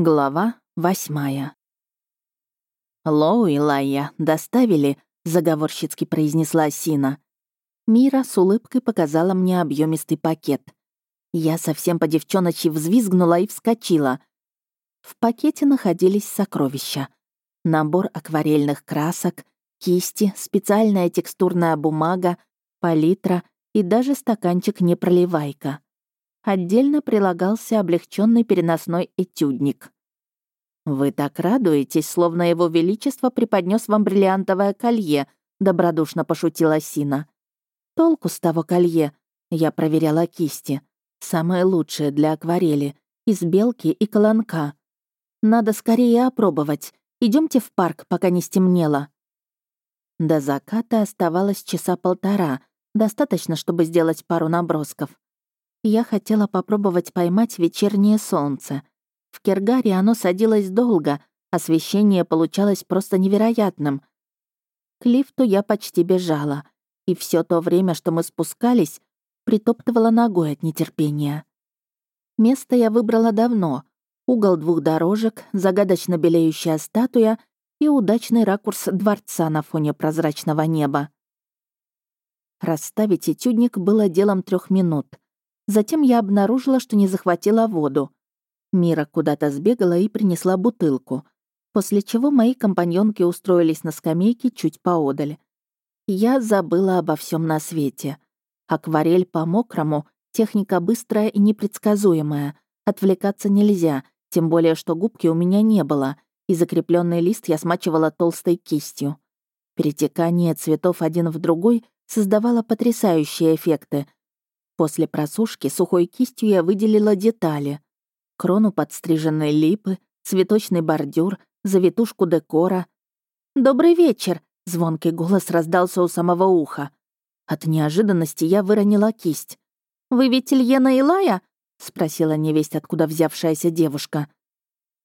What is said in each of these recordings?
Глава восьмая. «Лоу и Лайя доставили», — заговорщицки произнесла Сина. Мира с улыбкой показала мне объемистый пакет. Я совсем по девчоночи взвизгнула и вскочила. В пакете находились сокровища. Набор акварельных красок, кисти, специальная текстурная бумага, палитра и даже стаканчик-непроливайка. Отдельно прилагался облегченный переносной этюдник. «Вы так радуетесь, словно его величество преподнес вам бриллиантовое колье», — добродушно пошутила Сина. «Толку с того колье?» — я проверяла кисти. «Самое лучшее для акварели, из белки и колонка. Надо скорее опробовать. Идемте в парк, пока не стемнело». До заката оставалось часа полтора, достаточно, чтобы сделать пару набросков. Я хотела попробовать поймать вечернее солнце. В Кергаре оно садилось долго, освещение получалось просто невероятным. К лифту я почти бежала, и все то время, что мы спускались, притоптывала ногой от нетерпения. Место я выбрала давно. Угол двух дорожек, загадочно белеющая статуя и удачный ракурс дворца на фоне прозрачного неба. Расставить этюдник было делом трех минут — Затем я обнаружила, что не захватила воду. Мира куда-то сбегала и принесла бутылку, после чего мои компаньонки устроились на скамейке чуть поодаль. Я забыла обо всем на свете. Акварель по-мокрому — техника быстрая и непредсказуемая. Отвлекаться нельзя, тем более, что губки у меня не было, и закрепленный лист я смачивала толстой кистью. Перетекание цветов один в другой создавало потрясающие эффекты — После просушки сухой кистью я выделила детали. Крону подстриженной липы, цветочный бордюр, завитушку декора. «Добрый вечер!» — звонкий голос раздался у самого уха. От неожиданности я выронила кисть. «Вы ведь Ильена Илая?» — спросила невесть, откуда взявшаяся девушка.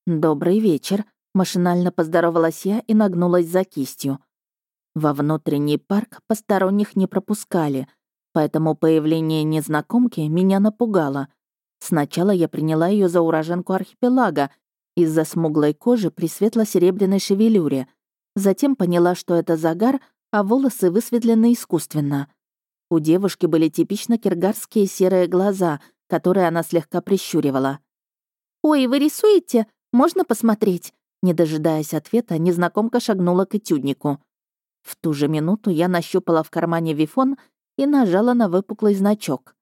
«Добрый вечер», — машинально поздоровалась я и нагнулась за кистью. Во внутренний парк посторонних не пропускали — поэтому появление незнакомки меня напугало. Сначала я приняла ее за уроженку архипелага из-за смуглой кожи при светло-серебряной шевелюре. Затем поняла, что это загар, а волосы высветлены искусственно. У девушки были типично киргарские серые глаза, которые она слегка прищуривала. «Ой, вы рисуете? Можно посмотреть?» Не дожидаясь ответа, незнакомка шагнула к этюднику. В ту же минуту я нащупала в кармане вифон и нажала на выпуклый значок.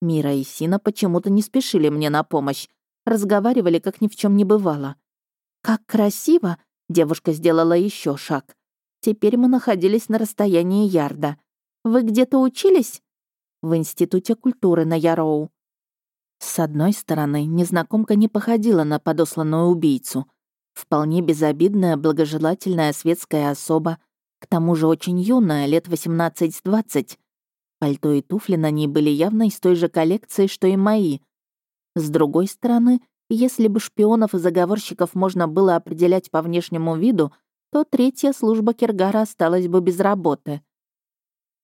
Мира и Сина почему-то не спешили мне на помощь, разговаривали, как ни в чем не бывало. «Как красиво!» — девушка сделала еще шаг. Теперь мы находились на расстоянии ярда. «Вы где-то учились?» «В Институте культуры на Яроу». С одной стороны, незнакомка не походила на подосланную убийцу. Вполне безобидная, благожелательная светская особа, к тому же очень юная, лет 18-20, Пальто и туфли на ней были явно из той же коллекции, что и мои. С другой стороны, если бы шпионов и заговорщиков можно было определять по внешнему виду, то третья служба Киргара осталась бы без работы.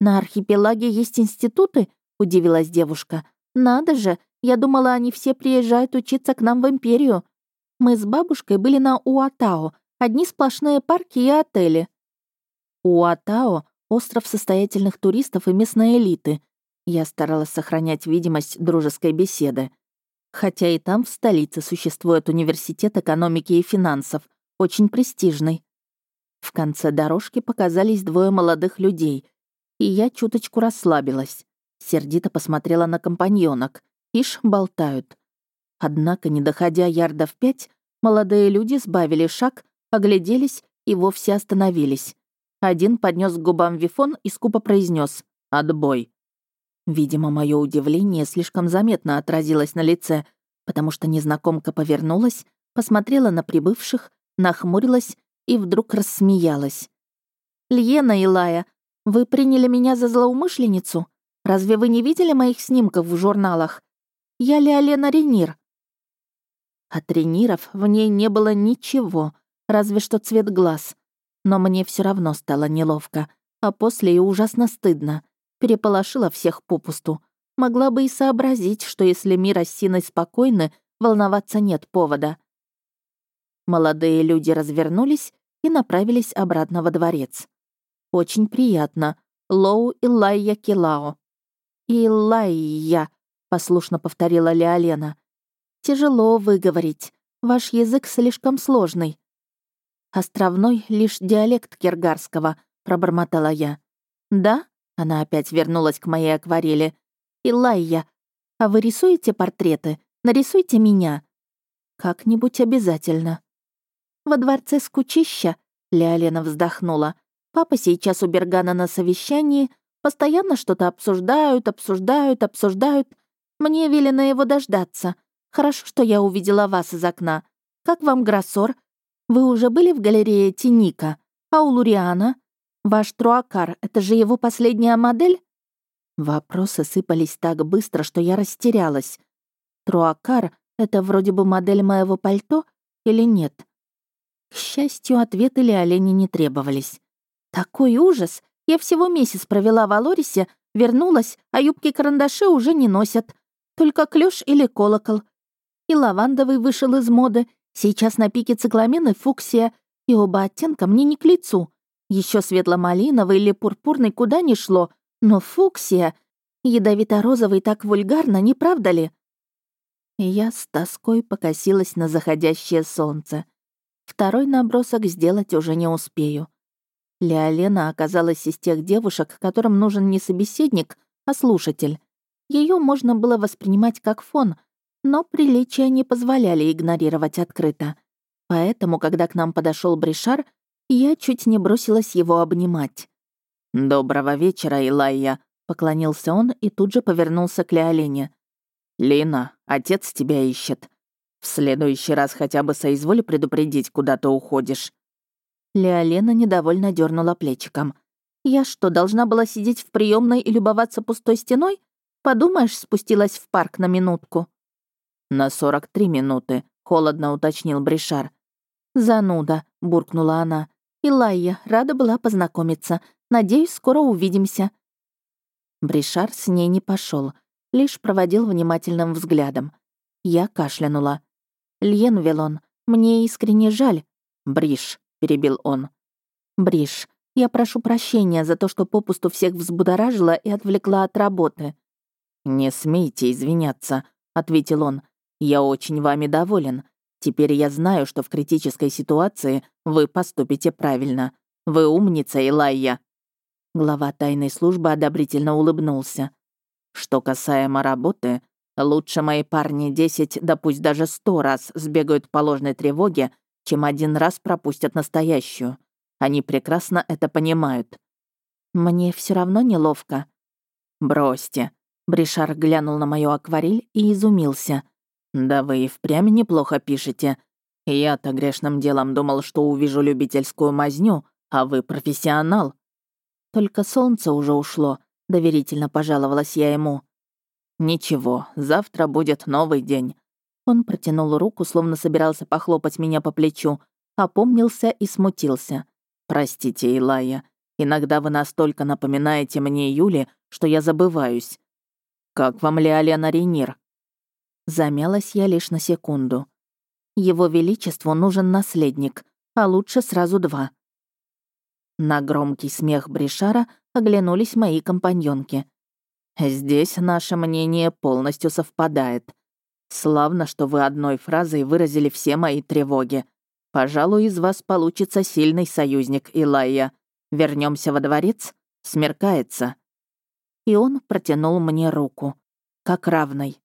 «На архипелаге есть институты?» — удивилась девушка. «Надо же! Я думала, они все приезжают учиться к нам в Империю. Мы с бабушкой были на Уатао, одни сплошные парки и отели». Уатао Остров состоятельных туристов и местной элиты. Я старалась сохранять видимость дружеской беседы. Хотя и там, в столице, существует университет экономики и финансов, очень престижный. В конце дорожки показались двое молодых людей, и я чуточку расслабилась. Сердито посмотрела на компаньонок. Ишь, болтают. Однако, не доходя ярдов пять, молодые люди сбавили шаг, огляделись и вовсе остановились. Один поднес к губам вифон и скупо произнес «Отбой». Видимо, мое удивление слишком заметно отразилось на лице, потому что незнакомка повернулась, посмотрела на прибывших, нахмурилась и вдруг рассмеялась. «Льена Илая, вы приняли меня за злоумышленницу? Разве вы не видели моих снимков в журналах? Я Леолена Ренир». От Рениров в ней не было ничего, разве что цвет глаз. Но мне все равно стало неловко, а после и ужасно стыдно. Переполошила всех попусту. Могла бы и сообразить, что если Мира с Синой спокойны, волноваться нет повода. Молодые люди развернулись и направились обратно во дворец. «Очень приятно. Лоу Илайя Килао». «Илайя», — послушно повторила Леолена. «Тяжело выговорить. Ваш язык слишком сложный». «Островной — лишь диалект киргарского», — пробормотала я. «Да?» — она опять вернулась к моей акварели. «Илайя, а вы рисуете портреты? Нарисуйте меня». «Как-нибудь обязательно». «Во дворце скучища», — Леолена вздохнула. «Папа сейчас у Бергана на совещании, постоянно что-то обсуждают, обсуждают, обсуждают. Мне велено его дождаться. Хорошо, что я увидела вас из окна. Как вам Гроссор? Вы уже были в галерее Тиника? А у Луриана? Ваш Труакар — это же его последняя модель?» Вопросы сыпались так быстро, что я растерялась. Труакар — это вроде бы модель моего пальто или нет? К счастью, ответы Леолени не требовались. Такой ужас! Я всего месяц провела в Алорисе, вернулась, а юбки-карандаши уже не носят. Только клёш или колокол. И лавандовый вышел из моды. Сейчас на пике цикламен и фуксия. И оба оттенка мне не к лицу. Еще светло-малиновый или пурпурный куда ни шло. Но фуксия... Ядовито-розовый так вульгарно, не правда ли? Я с тоской покосилась на заходящее солнце. Второй набросок сделать уже не успею. Леолена оказалась из тех девушек, которым нужен не собеседник, а слушатель. Ее можно было воспринимать как фон, но приличия не позволяли игнорировать открыто. Поэтому, когда к нам подошел Бришар, я чуть не бросилась его обнимать. «Доброго вечера, Илайя», — поклонился он и тут же повернулся к Леолене. «Лина, отец тебя ищет. В следующий раз хотя бы соизволь предупредить, куда ты уходишь». Леолена недовольно дернула плечиком. «Я что, должна была сидеть в приемной и любоваться пустой стеной? Подумаешь, спустилась в парк на минутку». «На 43 минуты», — холодно уточнил Бришар. «Зануда», — буркнула она. «Илайя, рада была познакомиться. Надеюсь, скоро увидимся». Бришар с ней не пошел, лишь проводил внимательным взглядом. Я кашлянула. «Льен Велон, мне искренне жаль». «Бриш», — перебил он. «Бриш, я прошу прощения за то, что попусту всех взбудоражила и отвлекла от работы». «Не смейте извиняться», — ответил он. «Я очень вами доволен. Теперь я знаю, что в критической ситуации вы поступите правильно. Вы умница, Илайя». Глава тайной службы одобрительно улыбнулся. «Что касаемо работы, Лучше мои парни десять, да пусть даже сто раз сбегают по ложной тревоге, чем один раз пропустят настоящую. Они прекрасно это понимают. Мне все равно неловко. Бросьте. Бришар глянул на мою акварель и изумился. Да вы и впрямь неплохо пишете. Я-то грешным делом думал, что увижу любительскую мазню, а вы профессионал. Только солнце уже ушло, доверительно пожаловалась я ему. «Ничего, завтра будет новый день». Он протянул руку, словно собирался похлопать меня по плечу, опомнился и смутился. «Простите, Илая, иногда вы настолько напоминаете мне Юли, что я забываюсь. Как вам Леолена Ренир?» Замялась я лишь на секунду. Его Величеству нужен наследник, а лучше сразу два. На громкий смех Бришара оглянулись мои компаньонки. Здесь наше мнение полностью совпадает. Славно, что вы одной фразой выразили все мои тревоги. Пожалуй, из вас получится сильный союзник, Илайя. Вернемся во дворец? Смеркается». И он протянул мне руку, как равной.